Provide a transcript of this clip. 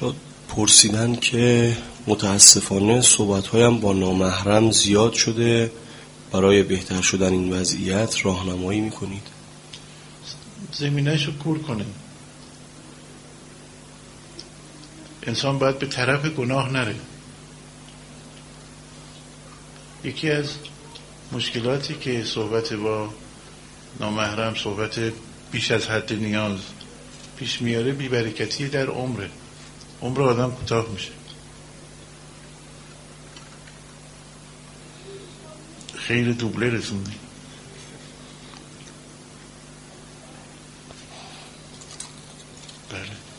شد. پرسیدن که متاسفانه صحبت هایم با نامحرم زیاد شده. برای بهتر شدن این وضعیت راهنمایی می‌کنید. زمینش رو کور کنه انسان باید به طرف گناه نره. یکی از مشکلاتی که صحبت با نامحرم صحبت بیش از حد نیاز پیش میاره بیبرکتی در عمره. عمر آدم کوتاه میشه. خیر دوبله رسوندی. بله.